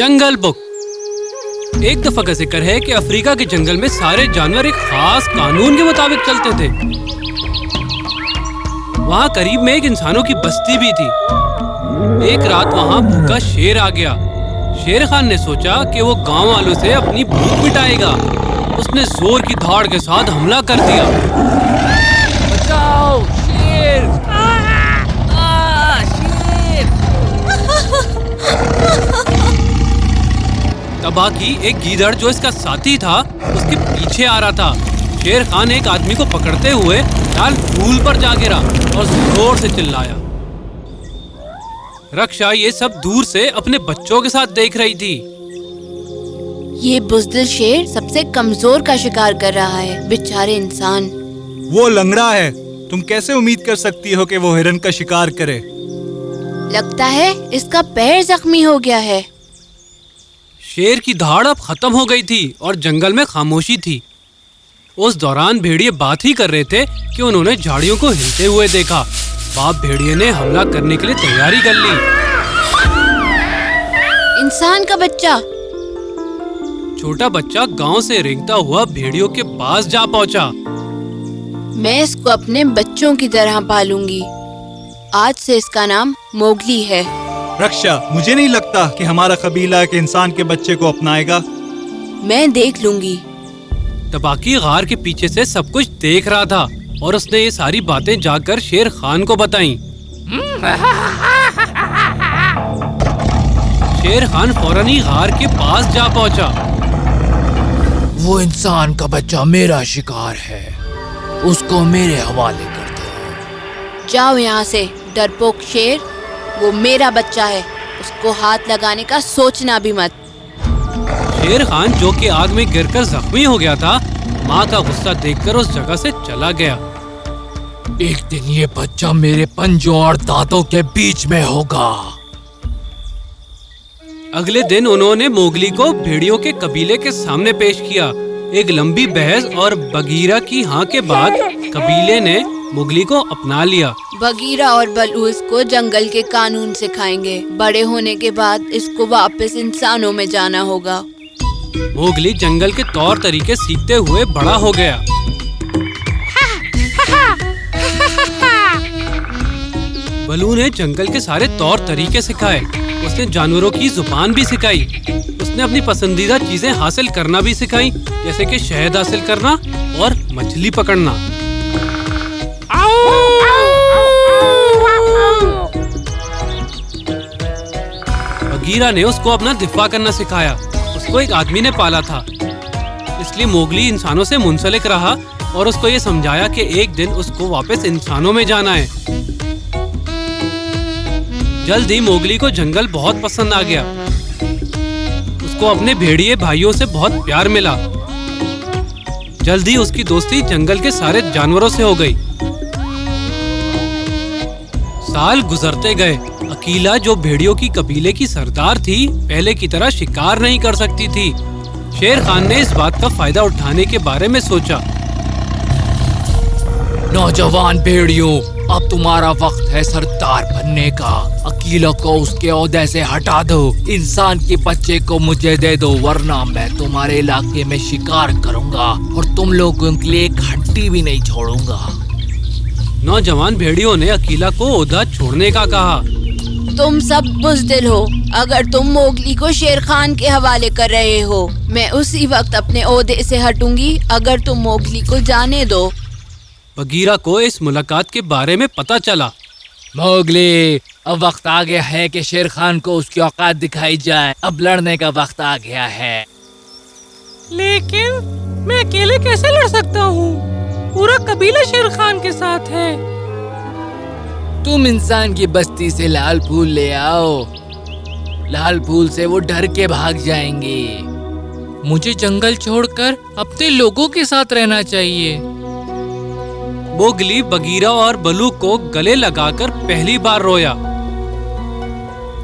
جنگل بک۔ ایک دفعہ کا ذکر ہے کہ افریقہ کے جنگل میں سارے جانور ایک خاص قانون کے مطابق چلتے تھے۔ وہاں قریب میں ایک انسانوں کی بستی بھی تھی۔ ایک رات وہاں بھوکا شیر آ گیا۔ شیر خان نے سوچا کہ وہ گاؤں والوں سے اپنی بھوک مٹائے گا۔ اس نے زور کی دھاڑ کے ساتھ حملہ کر دیا۔ بچاؤ، شیر! تباہ کی ایک گیدڑ جو اس کا ساتھی تھا اس کے پیچھے آ رہا تھا۔ شیر خان ایک آدمی کو پکڑتے ہوئے لال پھول پر جا گرا اور زور سے چلایا۔ رکشا یہ سب دور سے اپنے بچوں کے ساتھ دیکھ رہی تھی۔ یہ بزدل شیر سب سے کمزور کا شکار کر رہا ہے بیچارے انسان۔ وہ لنگڑا ہے۔ تم کیسے امید کر سکتی ہو کہ وہ ہرن کا شکار کرے؟ لگتا ہے اس کا پیر زخمی ہو گیا ہے۔ شیر کی دھاڑ اب ختم ہو گئی تھی اور جنگل میں خاموشی تھی۔ اس دوران بھیڑیے بات ہی کر رہے تھے کہ انہوں نے جھاڑیوں کو ہلتے ہوئے دیکھا۔ باپ بھیڑیے نے حملہ کرنے کے لیے تیاری کر لی۔ انسان کا بچہ۔ چھوٹا بچہ گاؤں سے رینگتا ہوا بھیڑیوں کے پاس جا پہنچا۔ میں اس کو اپنے بچوں کی طرح پالوں گی۔ آج سے اس کا نام موگلی ہے۔ رکشا مجھے نہیں لگتا کہ ہمارا قبیلہ ایک انسان کے بچے کو اپنائے گا۔ میں دیکھ لوں گی۔ تباکی غار کے پیچھے سے سب کچھ دیکھ رہا تھا اور اس نے یہ ساری باتیں جا کر شیر خان کو بتائیں۔ شیر خان فوراً ہی غار کے پاس جا پہنچا۔ وہ انسان کا بچہ میرا شکار ہے۔ اس کو میرے حوالے کر دو۔ جاؤ یہاں سے ڈرپوک شیر۔ وہ میرا بچہ ہے۔ اس کو ہاتھ لگانے کا سوچنا بھی مت۔ شیر خان جو کہ آگ میں گر کر زخمی ہو گیا تھا، ماں کا غصہ دیکھ کر اس جگہ سے چلا گیا۔ ایک دن یہ بچہ میرے پنجوں اور دانتوں کے بیچ میں ہوگا۔ اگلے دن انہوں نے موگلی کو بھیڑیوں کے قبیلے کے سامنے پیش کیا۔ ایک لمبی بحث اور بگیرہ کی ہاں کے بعد قبیلے نے موگلی کو اپنا لیا۔ بگیرا اور بلو اس کو جنگل کے قانون سکھائیں گے۔ بڑے ہونے کے بعد اس کو واپس انسانوں میں جانا ہوگا۔ موگلی جنگل کے طور طریقے سیکھتے ہوئے بڑا ہو گیا۔ بلو نے جنگل کے سارے طور طریقے سکھائے۔ اس نے جانوروں کی زبان بھی سکھائی۔ اس نے اپنی پسندیدہ چیزیں حاصل کرنا بھی سکھائی جیسے کہ شہد حاصل کرنا اور مچھلی پکڑنا۔ بگیرا نے اس کو اپنا دفاع کرنا سکھایا۔ اس کو ایک آدمی نے پالا تھا۔ اس لیے موگلی انسانوں سے منسلک رہا اور اس کو یہ سمجھایا کہ ایک دن اس کو واپس انسانوں میں جانا ہے۔ جلد ہی موگلی کو جنگل بہت پسند آ گیا۔ اس کو اپنے بھیڑیے بھائیوں سے بہت پیار ملا۔ جلد ہی اس کی دوستی جنگل کے سارے جانوروں سے ہو گئی۔ سال گزرتے گئے۔ اکیلا جو بھیڑیوں کی قبیلے کی سردار تھی، پہلے کی طرح شکار نہیں کر سکتی تھی۔ شیر خان نے اس بات کا فائدہ اٹھانے کے بارے میں سوچا۔ نوجوان بھیڑیوں، اب تمہارا وقت ہے سردار بننے کا۔ اکیلا کو اس کے عہدے سے ہٹا دو۔ انسان کے بچے کو مجھے دے دو، ورنہ میں تمہارے علاقے میں شکار کروں گا اور تم لوگوں کے لیے ایک ہڈی بھی نہیں چھوڑوں گا۔ نوجوان بھیڑیوں نے اکیلا کو عہدہ چھوڑنے کا کہا۔ تم سب بزدل ہو۔ اگر تم موگلی کو شیر خان کے حوالے کر رہے ہو میں اسی وقت اپنے عہدے سے ہٹوں گی۔ اگر تم موگلی کو جانے دو۔ بگیرا کو اس ملاقات کے بارے میں پتا چلا۔ موگلی اب وقت آ گیا ہے کہ شیر خان کو اس کی اوقات دکھائی جائے۔ اب لڑنے کا وقت آ گیا ہے۔ لیکن میں اکیلے کیسے لڑ سکتا ہوں؟ پورا قبیلہ شیر خان کے ساتھ ہے۔ تم انسان کی بستی سے لال پھول لے آؤ۔ لال پھول سے وہ ڈر کے بھاگ جائیں گے۔ مجھے جنگل چھوڑ کر اپنے لوگوں کے ساتھ رہنا چاہیے۔ موگلی بگیرا اور بلو کو گلے لگا کر پہلی بار رویا۔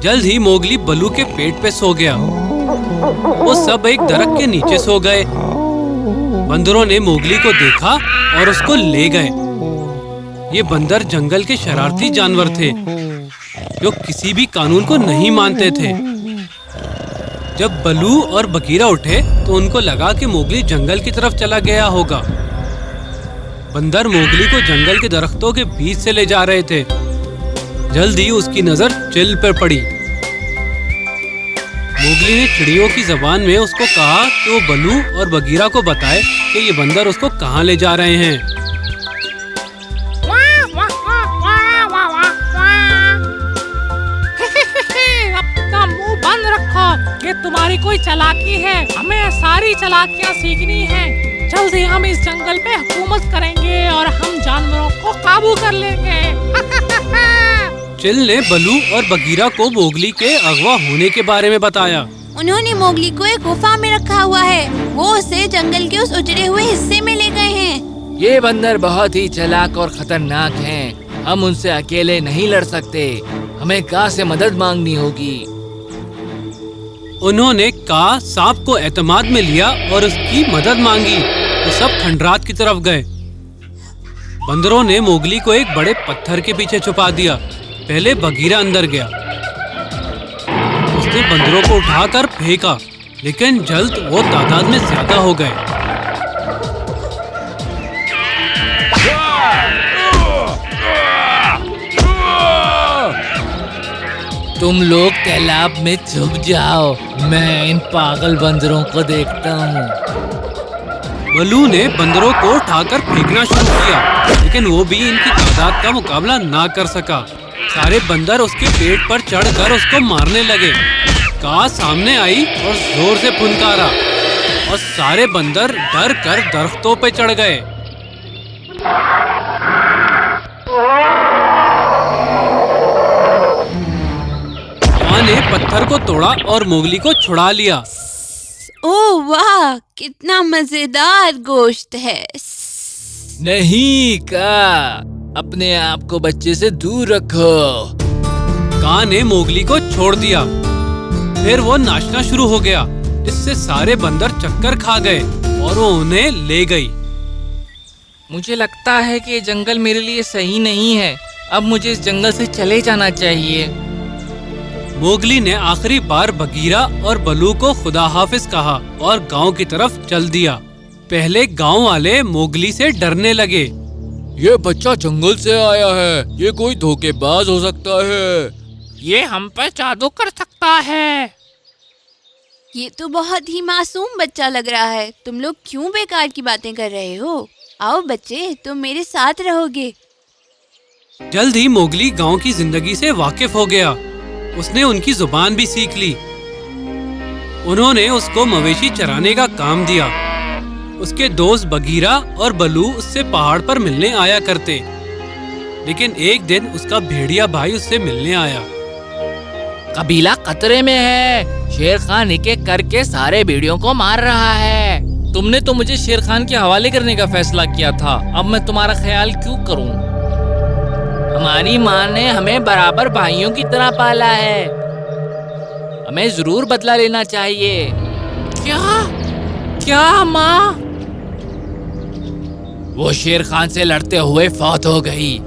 جلد ہی موگلی بلو کے پیٹ پہ سو گیا۔ وہ سب ایک درخت کے نیچے سو گئے۔ بندروں نے موگلی کو دیکھا اور اس کو لے گئے۔ یہ بندر جنگل کے شرارتی جانور تھے، جو کسی بھی قانون کو نہیں مانتے تھے۔ جب بلو اور بگیرا اٹھے تو ان کو لگا کہ موگلی جنگل کی طرف چلا گیا ہوگا۔ بندر موگلی کو جنگل کے درختوں کے بیچ سے لے جا رہے تھے۔ جلد ہی اس کی نظر چل پر پڑی۔ موگلی نے چڑیوں کی زبان میں اس کو کہا کہ وہ بلو اور بگیرا کو بتائے کہ یہ بندر اس کو کہاں لے جا رہے ہیں۔ اپنا منہ بند رکھو، یہ تمہاری کوئی چلاکی ہے۔ ہمیں ساری چلاکیاں سیکھنی ہیں۔ جلد ہی ہم اس جنگل پہ حکومت کریں گے اور ہم جانوروں کو قابو کر لیں گے۔ چل نے بلو اور بگیرا کو موگلی کے اغوا ہونے کے بارے میں بتایا۔ انہوں نے موگلی کو ایک گفا میں رکھا ہوا ہے۔ وہ اسے جنگل کے اس اجڑے ہوئے حصے میں لے گئے ہیں۔ یہ بندر بہت ہی چلاک اور خطرناک ہیں۔ ہم ان سے اکیلے نہیں لڑ سکتے۔ ہمیں کا سے مدد مانگنی ہوگی۔ انہوں نے کا سانپ کو اعتماد میں لیا اور اس کی مدد مانگی۔ وہ سب کھنڈرات کی طرف گئے۔ بندروں نے موگلی کو ایک بڑے پتھر کے پیچھے چھپا دیا۔ پہلے بگیرا اندر گیا۔ اس نے بندروں کو اٹھا کر پھینکا، لیکن جلد وہ تعداد میں زیادہ ہو گئے۔ تم لوگ تیلاب میں چھپ جاؤ، میں ان پاگل بندروں کو دیکھتا ہوں۔ بلو نے بندروں کو اٹھا کر پھینکنا شروع کیا، لیکن وہ بھی ان کی تعداد کا مقابلہ نہ کر سکا۔ سارے بندر اس کے پیٹ پر چڑھ کر اس کو مارنے لگے کا سامنے آئی اور زور سے پھنکارا اور سارے بندر ڈر کر درختوں پہ چڑھ گئے نے پتھر کو توڑا اور موگلی کو چھڑا لیا او واہ کتنا مزیدار گوشت ہے نہیں کا اپنے آپ کو بچے سے دور رکھو۔ کاں نے موگلی کو چھوڑ دیا۔ پھر وہ ناچنا شروع ہو گیا۔ اس سے سارے بندر چکر کھا گئے اور وہ انہیں لے گئی۔ مجھے لگتا ہے کہ یہ جنگل میرے لیے صحیح نہیں ہے۔ اب مجھے اس جنگل سے چلے جانا چاہیے۔ موگلی نے آخری بار بگیرا اور بلو کو خدا حافظ کہا اور گاؤں کی طرف چل دیا۔ پہلے گاؤں والے موگلی سے ڈرنے لگے۔ یہ بچہ جنگل سے آیا ہے۔ یہ کوئی دھوکے باز ہو سکتا ہے۔ یہ ہم پہ جادو کر سکتا ہے۔ یہ تو بہت ہی معصوم بچہ لگ رہا ہے۔ تم لوگ کیوں بیکار کی باتیں کر رہے ہو؟ آؤ بچے تم میرے ساتھ رہو گے۔ جلد ہی موگلی گاؤں کی زندگی سے واقف ہو گیا۔ اس نے ان کی زبان بھی سیکھ لی۔ انہوں نے اس کو مویشی چرانے کا کام دیا۔ اس کے دوست بگیرا اور بلو اس سے پہاڑ پر ملنے آیا کرتے۔ لیکن ایک دن اس کا بھیڑیا بھائی اس سے ملنے آیا۔ قبیلہ قطرے میں ہے۔ شیر خان ایک ایک کر کے سارے بیڑیوں کو مار رہا ہے۔ تم نے تو مجھے شیر خان کے حوالے کرنے کا فیصلہ کیا تھا۔ اب میں تمہارا خیال کیوں کروں؟ ہماری ماں نے ہمیں برابر بھائیوں کی طرح پالا ہے۔ ہمیں ضرور بدلہ لینا چاہیے۔ کیا؟ کیا ماں؟ وہ شیر خان سے لڑتے ہوئے فوت ہو گئی۔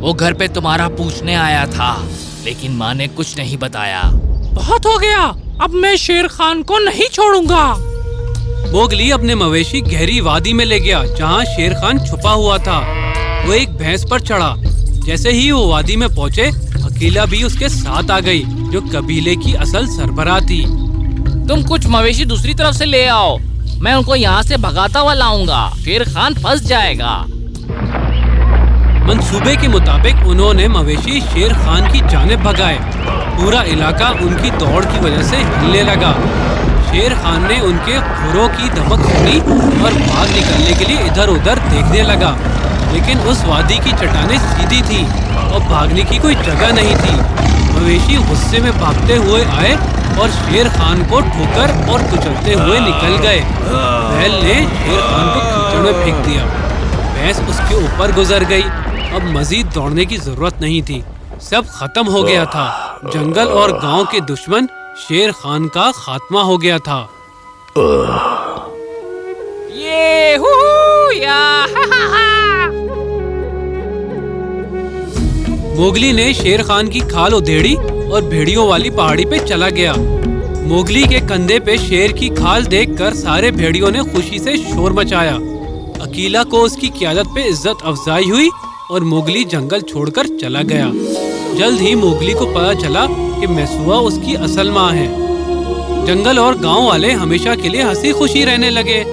وہ گھر پہ تمہارا پوچھنے آیا تھا لیکن ماں نے کچھ نہیں بتایا۔ بہت ہو گیا۔ اب میں شیر خان کو نہیں چھوڑوں گا۔ موگلی اپنے مویشی گہری وادی میں لے گیا جہاں شیر خان چھپا ہوا تھا۔ وہ ایک بھینس پر چڑھا۔ جیسے ہی وہ وادی میں پہنچے اکیلا بھی اس کے ساتھ آ گئی جو قبیلے کی اصل سربراہ تھی۔ تم کچھ مویشی دوسری طرف سے لے آؤ۔ میں ان کو یہاں سے بھگاتا ہوا لاؤں گا شیر خان پھنس جائے گا۔ منصوبے کے مطابق انہوں نے مویشی شیر خان کی جانب بھگائے۔ پورا علاقہ ان کی دوڑ کی وجہ سے ہلنے لگا۔ شیر خان نے ان کے کھروں کی دھمک سنی اور بھاگ نکلنے کے لیے ادھر ادھر دیکھنے لگا۔ لیکن اس وادی کی چٹانیں سیدھی تھی اور بھاگنے کی کوئی جگہ نہیں تھی۔ مویشی غصے میں بھاگتے ہوئے آئے اور شیر خان کو ٹھوکر اور کچلتے ہوئے نکل گئے۔ بیل نے شیر خان کو کیچڑ میں پھینک دیا۔ بھینس اس کے اوپر گزر گئی۔ اب مزید دوڑنے کی ضرورت نہیں تھی۔ سب ختم ہو گیا تھا۔ جنگل اور گاؤں کے دشمن شیر خان کا خاتمہ ہو گیا تھا۔ یہ موگلی نے شیر خان کی کھال ادھیڑی اور بھیڑیوں والی پہاڑی پہ چلا گیا۔ موگلی کے کندھے پہ شیر کی کھال دیکھ کر سارے بھیڑیوں نے خوشی سے شور مچایا۔ اکیلا کو اس کی قیادت پہ عزت افزائی ہوئی اور موگلی جنگل چھوڑ کر چلا گیا۔ جلد ہی موگلی کو پتا چلا کہ میسوا اس کی اصل ماں ہے۔ جنگل اور گاؤں والے ہمیشہ کے لیے ہنسی خوشی رہنے لگے۔